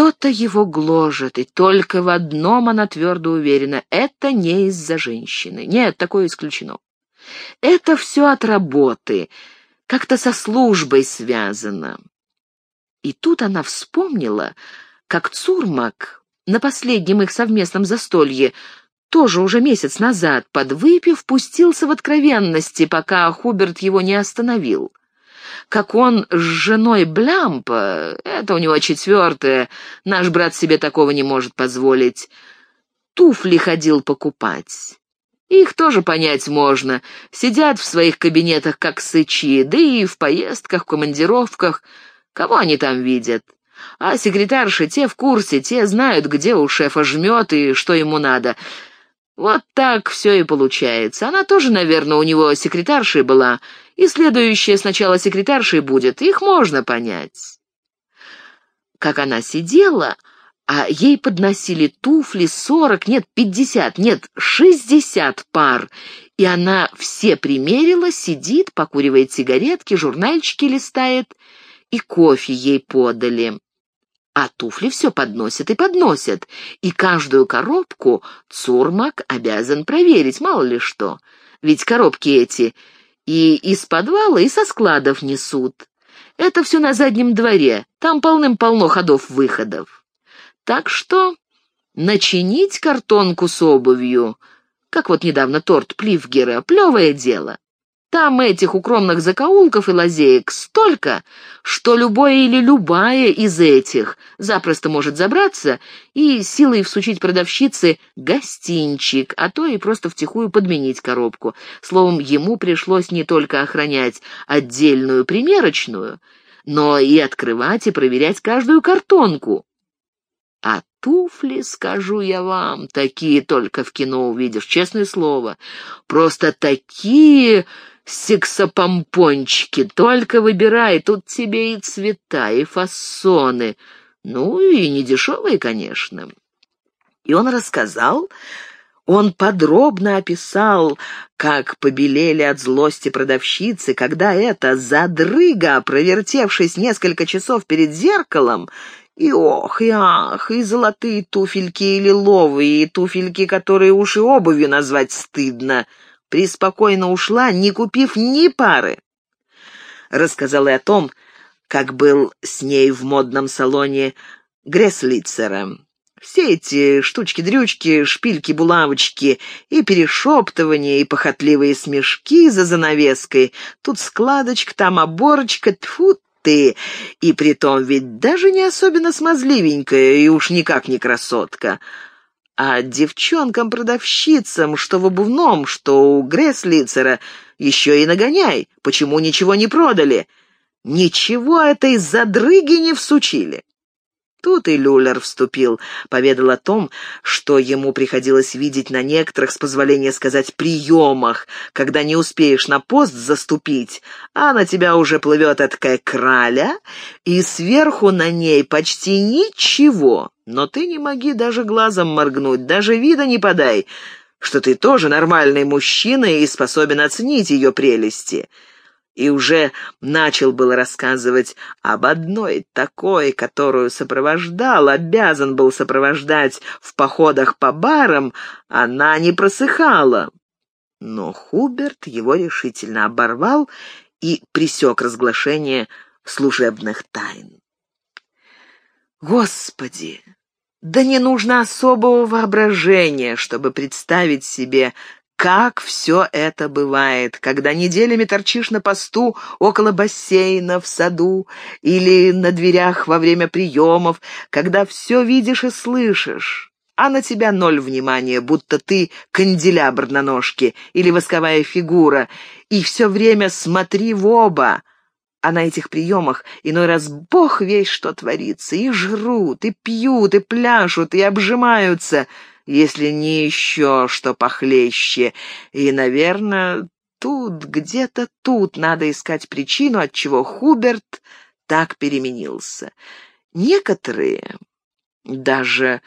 Что-то его гложет, и только в одном она твердо уверена — это не из-за женщины. Нет, такое исключено. Это все от работы, как-то со службой связано. И тут она вспомнила, как Цурмак на последнем их совместном застолье тоже уже месяц назад, подвыпив, пустился в откровенности, пока Хуберт его не остановил. Как он с женой Блямпа, это у него четвертое, наш брат себе такого не может позволить, туфли ходил покупать. Их тоже понять можно. Сидят в своих кабинетах, как сычи, да и в поездках, командировках. Кого они там видят? А секретарши те в курсе, те знают, где у шефа жмет и что ему надо. Вот так все и получается. Она тоже, наверное, у него секретаршей была, и следующая сначала секретаршей будет. Их можно понять. Как она сидела, а ей подносили туфли сорок, нет, пятьдесят, нет, шестьдесят пар, и она все примерила, сидит, покуривает сигаретки, журнальчики листает, и кофе ей подали. А туфли все подносят и подносят, и каждую коробку Цурмак обязан проверить, мало ли что. Ведь коробки эти и из подвала, и со складов несут. Это все на заднем дворе, там полным-полно ходов-выходов. Так что начинить картонку с обувью, как вот недавно торт Пливгера, плевое дело. Там этих укромных закоулков и лазеек столько, что любое или любая из этих запросто может забраться и силой всучить продавщице гостинчик, а то и просто втихую подменить коробку. Словом, ему пришлось не только охранять отдельную примерочную, но и открывать и проверять каждую картонку. А туфли, скажу я вам, такие только в кино увидишь, честное слово. Просто такие сексопомпончики, только выбирай, тут тебе и цвета, и фасоны. Ну, и не дешевые, конечно. И он рассказал, он подробно описал, как побелели от злости продавщицы, когда эта задрыга, провертевшись несколько часов перед зеркалом, и ох, и ах, и золотые туфельки, и лиловые, и туфельки, которые уж и обувью назвать стыдно — преспокойно ушла, не купив ни пары. Рассказал и о том, как был с ней в модном салоне Гресслицера. Все эти штучки-дрючки, шпильки-булавочки и перешептывания, и похотливые смешки за занавеской. Тут складочка, там оборочка, тьфу ты! И притом ведь даже не особенно смазливенькая, и уж никак не красотка. А девчонкам-продавщицам, что в обувном, что у Гресслицера, еще и нагоняй. Почему ничего не продали? Ничего этой задрыги не всучили. Тут и Люлер вступил, поведал о том, что ему приходилось видеть на некоторых, с позволения сказать, приемах, когда не успеешь на пост заступить, а на тебя уже плывет такая краля, и сверху на ней почти ничего, но ты не моги даже глазом моргнуть, даже вида не подай, что ты тоже нормальный мужчина и способен оценить ее прелести» и уже начал было рассказывать об одной такой, которую сопровождал, обязан был сопровождать в походах по барам, она не просыхала. Но Хуберт его решительно оборвал и пресек разглашение служебных тайн. Господи, да не нужно особого воображения, чтобы представить себе, как все это бывает, когда неделями торчишь на посту около бассейна, в саду или на дверях во время приемов, когда все видишь и слышишь, а на тебя ноль внимания, будто ты канделябр на ножке или восковая фигура, и все время смотри в оба. А на этих приемах иной раз бог весь что творится, и жрут, и пьют, и пляшут, и обжимаются — если не еще что похлеще. И, наверное, тут, где-то тут надо искать причину, от чего Хуберт так переменился. Некоторые, даже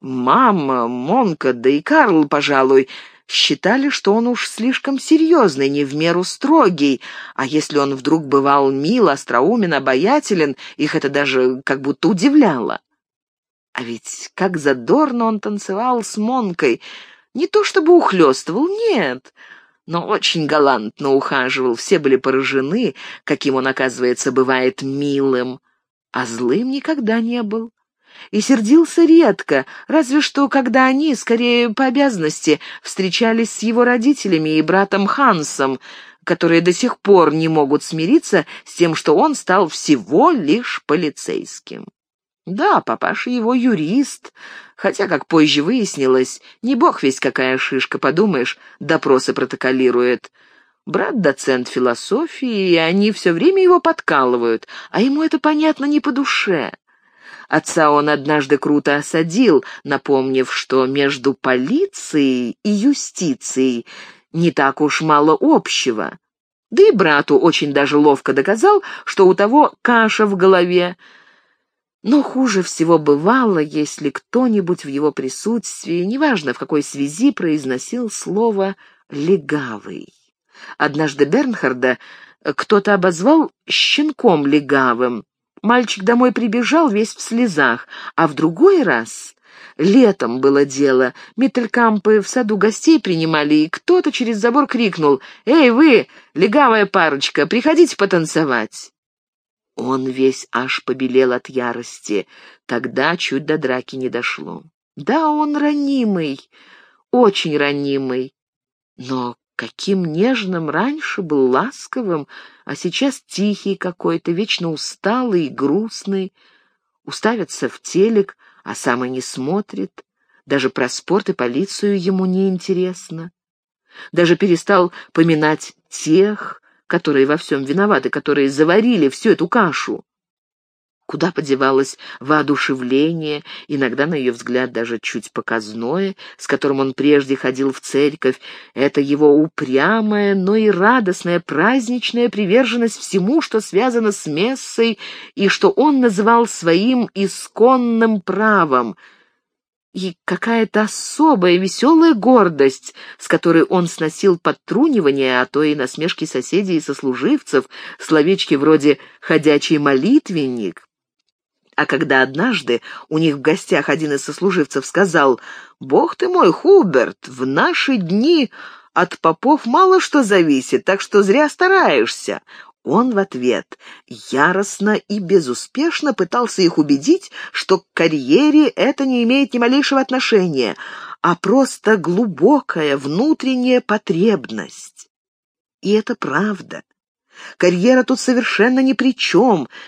мама, Монка, да и Карл, пожалуй, считали, что он уж слишком серьезный, не в меру строгий, а если он вдруг бывал мил, остроумен, обаятелен, их это даже как будто удивляло. А ведь как задорно он танцевал с Монкой. Не то чтобы ухлёстывал, нет, но очень галантно ухаживал. Все были поражены, каким он, оказывается, бывает милым. А злым никогда не был. И сердился редко, разве что, когда они, скорее по обязанности, встречались с его родителями и братом Хансом, которые до сих пор не могут смириться с тем, что он стал всего лишь полицейским. Да, папаша его юрист, хотя, как позже выяснилось, не бог весь какая шишка, подумаешь, допросы протоколирует. Брат доцент философии, и они все время его подкалывают, а ему это, понятно, не по душе. Отца он однажды круто осадил, напомнив, что между полицией и юстицией не так уж мало общего. Да и брату очень даже ловко доказал, что у того каша в голове. Но хуже всего бывало, если кто-нибудь в его присутствии, неважно в какой связи, произносил слово «легавый». Однажды Бернхарда кто-то обозвал «щенком легавым». Мальчик домой прибежал весь в слезах, а в другой раз Летом было дело. Миттелькампы в саду гостей принимали, и кто-то через забор крикнул «Эй, вы, легавая парочка, приходите потанцевать!» Он весь аж побелел от ярости. Тогда чуть до драки не дошло. Да, он ранимый, очень ранимый. Но каким нежным раньше был ласковым, а сейчас тихий какой-то, вечно усталый и грустный. Уставится в телек, а сам и не смотрит. Даже про спорт и полицию ему не интересно. Даже перестал поминать тех, которые во всем виноваты, которые заварили всю эту кашу. Куда подевалось воодушевление, иногда, на ее взгляд, даже чуть показное, с которым он прежде ходил в церковь, это его упрямая, но и радостная, праздничная приверженность всему, что связано с мессой и что он называл своим исконным правом — и какая-то особая веселая гордость, с которой он сносил подтрунивание, а то и насмешки соседей и сослуживцев, словечки вроде «ходячий молитвенник», а когда однажды у них в гостях один из сослуживцев сказал «Бог ты мой, Хуберт, в наши дни от попов мало что зависит, так что зря стараешься». Он в ответ яростно и безуспешно пытался их убедить, что к карьере это не имеет ни малейшего отношения, а просто глубокая внутренняя потребность. И это правда. Карьера тут совершенно ни при чем —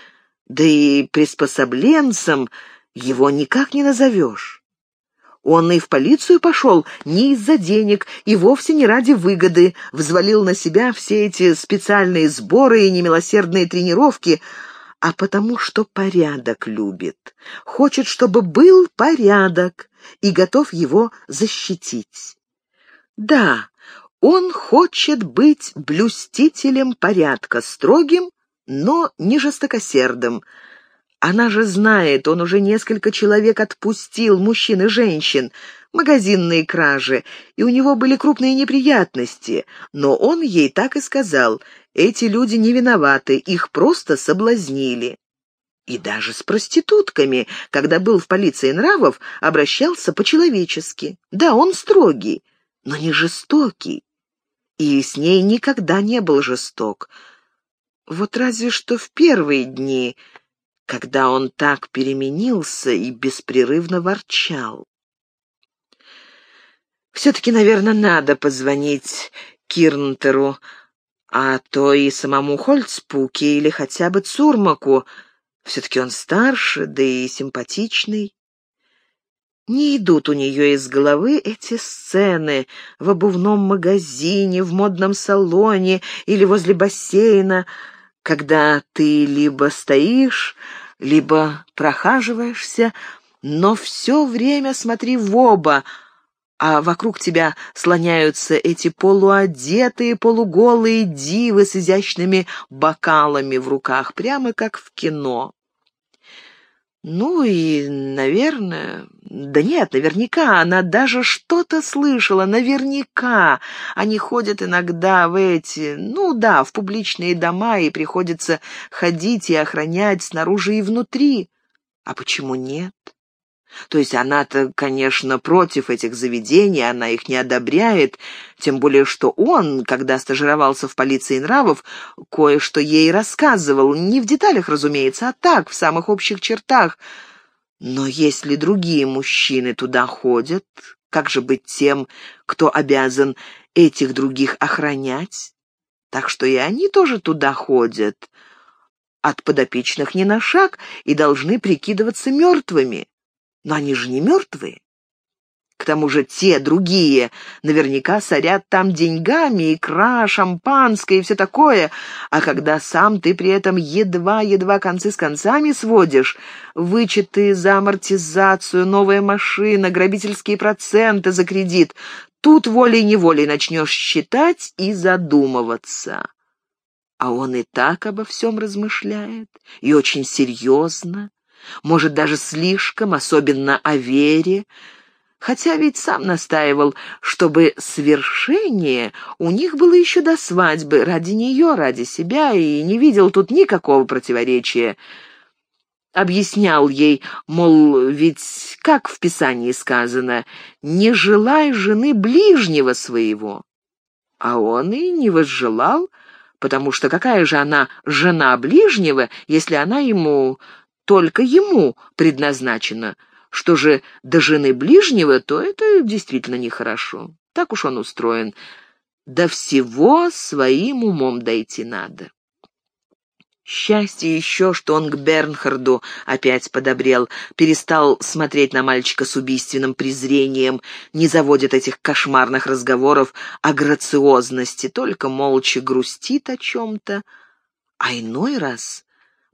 да и приспособленцем его никак не назовешь. Он и в полицию пошел не из-за денег и вовсе не ради выгоды, взвалил на себя все эти специальные сборы и немилосердные тренировки, а потому что порядок любит, хочет, чтобы был порядок и готов его защитить. Да, он хочет быть блюстителем порядка, строгим но не жестокосердым. Она же знает, он уже несколько человек отпустил, мужчин и женщин, магазинные кражи, и у него были крупные неприятности, но он ей так и сказал, эти люди не виноваты, их просто соблазнили. И даже с проститутками, когда был в полиции нравов, обращался по-человечески. Да, он строгий, но не жестокий. И с ней никогда не был жесток. Вот разве что в первые дни, когда он так переменился и беспрерывно ворчал. Все-таки, наверное, надо позвонить Кирнтеру, а то и самому Хольцпуке или хотя бы Цурмаку. Все-таки он старше, да и симпатичный. Не идут у нее из головы эти сцены в обувном магазине, в модном салоне или возле бассейна, когда ты либо стоишь, либо прохаживаешься, но все время смотри в оба, а вокруг тебя слоняются эти полуодетые, полуголые дивы с изящными бокалами в руках, прямо как в кино. Ну и, наверное... Да нет, наверняка, она даже что-то слышала, наверняка. Они ходят иногда в эти, ну да, в публичные дома, и приходится ходить и охранять снаружи и внутри. А почему нет? То есть она-то, конечно, против этих заведений, она их не одобряет, тем более что он, когда стажировался в полиции нравов, кое-что ей рассказывал, не в деталях, разумеется, а так, в самых общих чертах. Но если другие мужчины туда ходят, как же быть тем, кто обязан этих других охранять? Так что и они тоже туда ходят. От подопечных не на шаг и должны прикидываться мертвыми. Но они же не мертвые. К тому же те, другие, наверняка сорят там деньгами, икра, шампанское и все такое, а когда сам ты при этом едва-едва концы с концами сводишь, вычеты за амортизацию, новая машина, грабительские проценты за кредит, тут волей-неволей начнешь считать и задумываться. А он и так обо всем размышляет, и очень серьезно, может, даже слишком, особенно о Вере, хотя ведь сам настаивал, чтобы свершение у них было еще до свадьбы, ради нее, ради себя, и не видел тут никакого противоречия. Объяснял ей, мол, ведь, как в Писании сказано, «не желай жены ближнего своего». А он и не возжелал, потому что какая же она жена ближнего, если она ему только ему предназначено. Что же до жены ближнего, то это действительно нехорошо. Так уж он устроен. До всего своим умом дойти надо. Счастье еще, что он к Бернхарду опять подобрел, перестал смотреть на мальчика с убийственным презрением, не заводит этих кошмарных разговоров о грациозности, только молча грустит о чем-то, а иной раз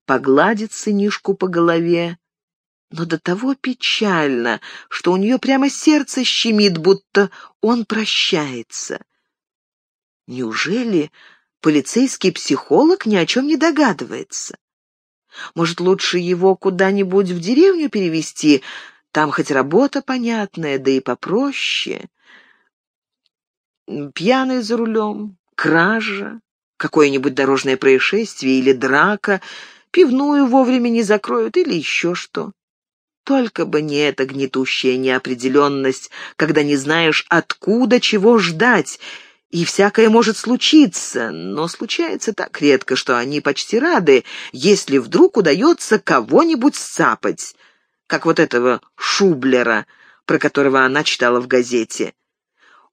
погладит сынишку по голове, но до того печально, что у нее прямо сердце щемит, будто он прощается. Неужели полицейский психолог ни о чем не догадывается? Может, лучше его куда-нибудь в деревню перевести? Там хоть работа понятная, да и попроще. Пьяный за рулем, кража, какое-нибудь дорожное происшествие или драка — пивную вовремя не закроют или еще что. Только бы не эта гнетущая неопределенность, когда не знаешь, откуда чего ждать, и всякое может случиться, но случается так редко, что они почти рады, если вдруг удается кого-нибудь сцапать, как вот этого Шублера, про которого она читала в газете.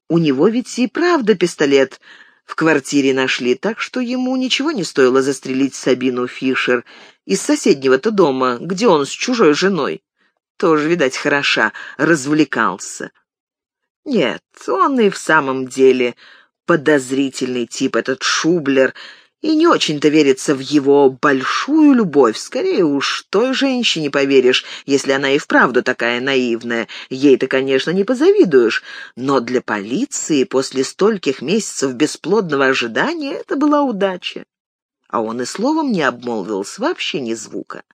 У него ведь и правда пистолет в квартире нашли, так что ему ничего не стоило застрелить Сабину Фишер из соседнего-то дома, где он с чужой женой. Тоже, видать, хороша, развлекался. Нет, он и в самом деле подозрительный тип, этот Шублер, и не очень-то верится в его большую любовь. Скорее уж той женщине поверишь, если она и вправду такая наивная. Ей-то, конечно, не позавидуешь, но для полиции после стольких месяцев бесплодного ожидания это была удача. А он и словом не обмолвился, вообще ни звука.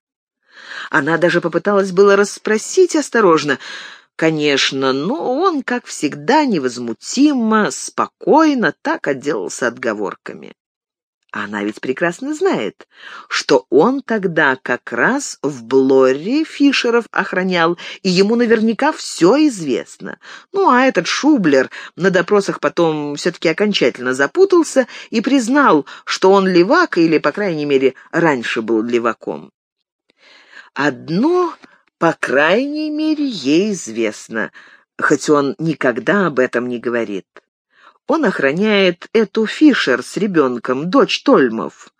Она даже попыталась было расспросить осторожно, конечно, но он, как всегда, невозмутимо, спокойно так отделался отговорками. Она ведь прекрасно знает, что он тогда как раз в Блорре Фишеров охранял, и ему наверняка все известно. Ну, а этот Шублер на допросах потом все-таки окончательно запутался и признал, что он левак, или, по крайней мере, раньше был леваком. Одно, по крайней мере, ей известно, хоть он никогда об этом не говорит. Он охраняет эту Фишер с ребенком, дочь Тольмов.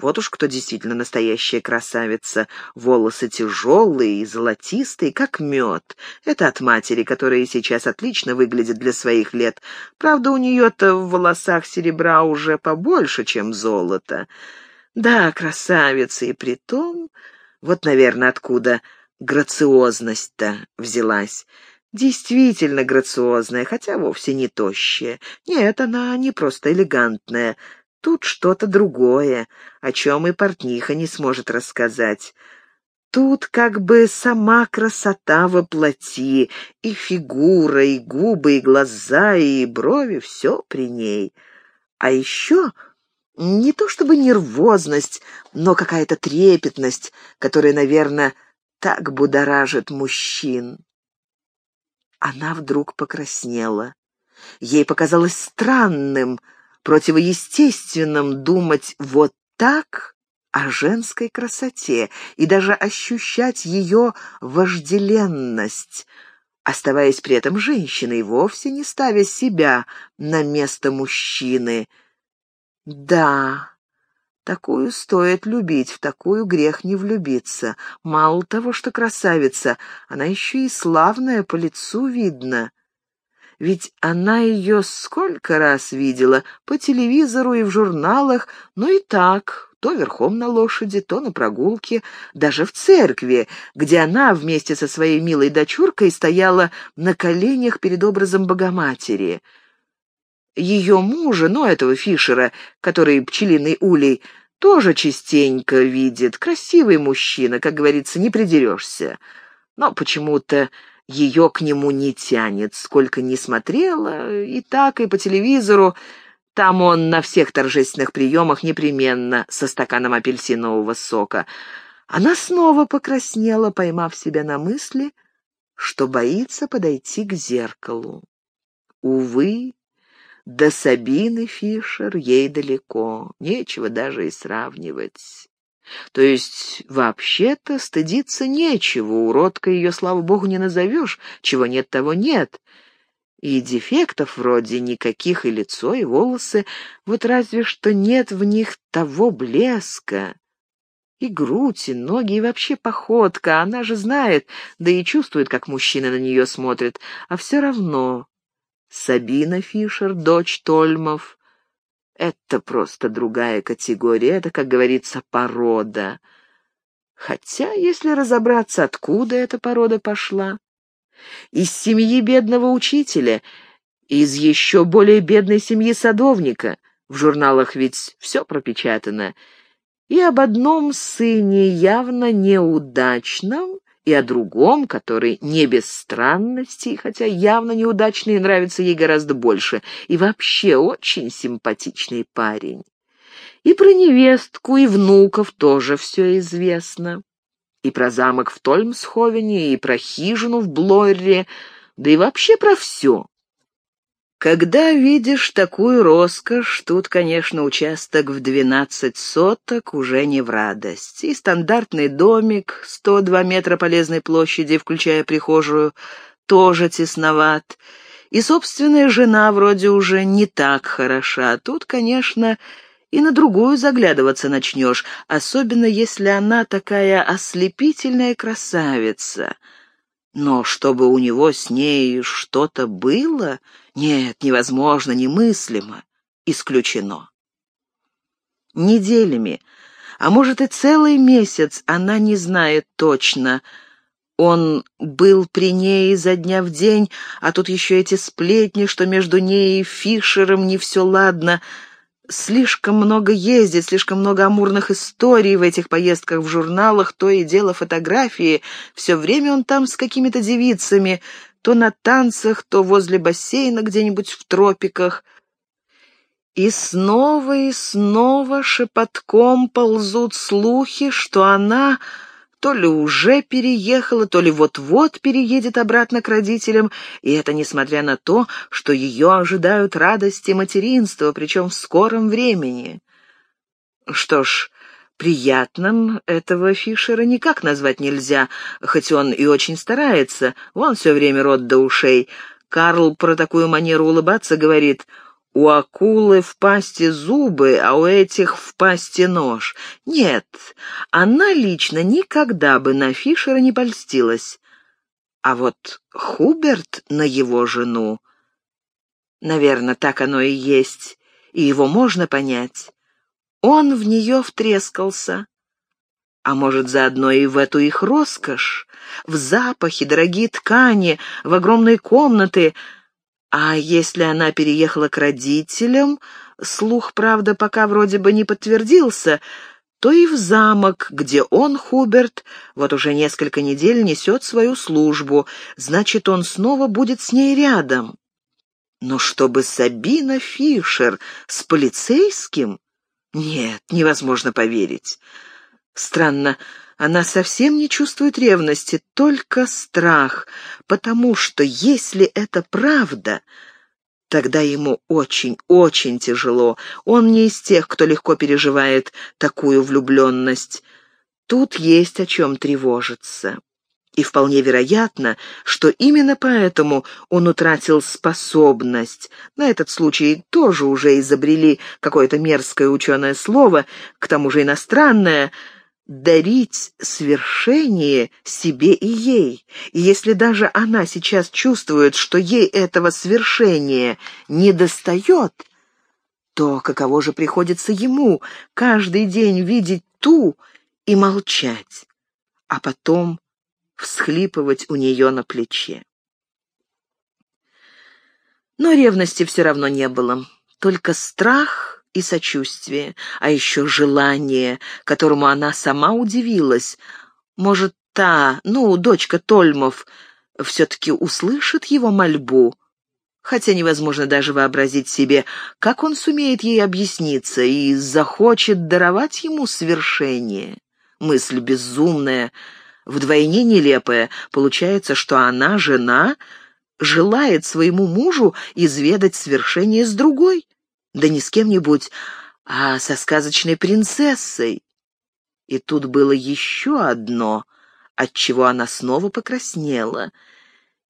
Вот уж кто действительно настоящая красавица. Волосы тяжелые и золотистые, как мед. Это от матери, которая сейчас отлично выглядит для своих лет. Правда, у нее-то в волосах серебра уже побольше, чем золото. Да, красавица, и притом... Вот, наверное, откуда грациозность-то взялась. Действительно грациозная, хотя вовсе не тощая. Нет, она не просто элегантная. Тут что-то другое, о чем и портниха не сможет рассказать. Тут как бы сама красота воплоти, и фигура, и губы, и глаза, и брови — все при ней. А еще не то чтобы нервозность, но какая-то трепетность, которая, наверное, так будоражит мужчин. Она вдруг покраснела. Ей показалось странным, противоестественным думать вот так о женской красоте и даже ощущать ее вожделенность, оставаясь при этом женщиной, вовсе не ставя себя на место мужчины. Да, такую стоит любить, в такую грех не влюбиться. Мало того, что красавица, она еще и славная, по лицу видно. Ведь она ее сколько раз видела, по телевизору и в журналах, но и так, то верхом на лошади, то на прогулке, даже в церкви, где она вместе со своей милой дочуркой стояла на коленях перед образом Богоматери. Ее мужа, ну, этого Фишера, который пчелиный улей, тоже частенько видит. Красивый мужчина, как говорится, не придерешься. Но почему-то ее к нему не тянет, сколько ни смотрела, и так, и по телевизору, там он на всех торжественных приемах непременно со стаканом апельсинового сока. Она снова покраснела, поймав себя на мысли, что боится подойти к зеркалу. Увы, до Сабины Фишер ей далеко, нечего даже и сравнивать. То есть, вообще-то, стыдиться нечего, уродка ее, слава богу, не назовешь, чего нет, того нет. И дефектов вроде никаких, и лицо, и волосы, вот разве что нет в них того блеска. И грудь, и ноги, и вообще походка, она же знает, да и чувствует, как мужчины на нее смотрят, а все равно. Сабина Фишер, дочь Тольмов, это просто другая категория, это, как говорится, порода. Хотя, если разобраться, откуда эта порода пошла, из семьи бедного учителя, из еще более бедной семьи садовника. В журналах ведь все пропечатано. И об одном сыне явно неудачном, и о другом, который не без странностей, хотя явно неудачный и нравится ей гораздо больше, и вообще очень симпатичный парень. И про невестку, и внуков тоже все известно и про замок в Тольмсховене, и про хижину в Блойре, да и вообще про все. Когда видишь такую роскошь, тут, конечно, участок в двенадцать соток уже не в радость. И стандартный домик, 102 метра полезной площади, включая прихожую, тоже тесноват. И собственная жена вроде уже не так хороша. Тут, конечно, и на другую заглядываться начнешь, особенно если она такая ослепительная красавица. Но чтобы у него с ней что-то было, нет, невозможно, немыслимо, исключено. Неделями, а может и целый месяц она не знает точно, он был при ней изо дня в день, а тут еще эти сплетни, что между ней и Фишером не все ладно — Слишком много ездит, слишком много амурных историй в этих поездках в журналах, то и дело фотографии. Все время он там с какими-то девицами, то на танцах, то возле бассейна где-нибудь в тропиках. И снова и снова шепотком ползут слухи, что она то ли уже переехала, то ли вот-вот переедет обратно к родителям, и это несмотря на то, что ее ожидают радости материнства, причем в скором времени. Что ж, приятным этого Фишера никак назвать нельзя, хоть он и очень старается, он все время рот до ушей. Карл про такую манеру улыбаться говорит — у акулы в пасти зубы, а у этих в пасти нож. Нет, она лично никогда бы на Фишера не польстилась. А вот Хуберт на его жену... Наверное, так оно и есть, и его можно понять. Он в нее втрескался. А может, заодно и в эту их роскошь, в запахи, дорогие ткани, в огромные комнаты — а если она переехала к родителям, слух, правда, пока вроде бы не подтвердился, то и в замок, где он, Хуберт, вот уже несколько недель несет свою службу, значит, он снова будет с ней рядом. Но чтобы Сабина Фишер с полицейским? Нет, невозможно поверить. Странно, Она совсем не чувствует ревности, только страх, потому что если это правда, тогда ему очень-очень тяжело. Он не из тех, кто легко переживает такую влюбленность. Тут есть о чем тревожиться. И вполне вероятно, что именно поэтому он утратил способность. На этот случай тоже уже изобрели какое-то мерзкое ученое слово, к тому же иностранное — дарить свершение себе и ей. И если даже она сейчас чувствует, что ей этого свершения не достает, то каково же приходится ему каждый день видеть ту и молчать, а потом всхлипывать у нее на плече. Но ревности все равно не было, только страх и сочувствие, а еще желание, которому она сама удивилась. Может, та, ну, дочка Тольмов, все-таки услышит его мольбу, хотя невозможно даже вообразить себе, как он сумеет ей объясниться и захочет даровать ему свершение. Мысль безумная — Вдвойне нелепое. Получается, что она, жена, желает своему мужу изведать свершение с другой. Да не с кем-нибудь, а со сказочной принцессой. И тут было еще одно, от чего она снова покраснела.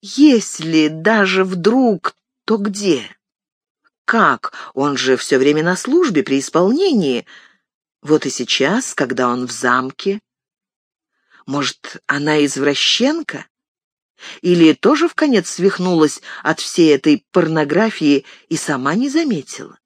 Если даже вдруг, то где? Как? Он же все время на службе, при исполнении. Вот и сейчас, когда он в замке, может, она извращенка? Или тоже в конец свихнулась от всей этой порнографии и сама не заметила?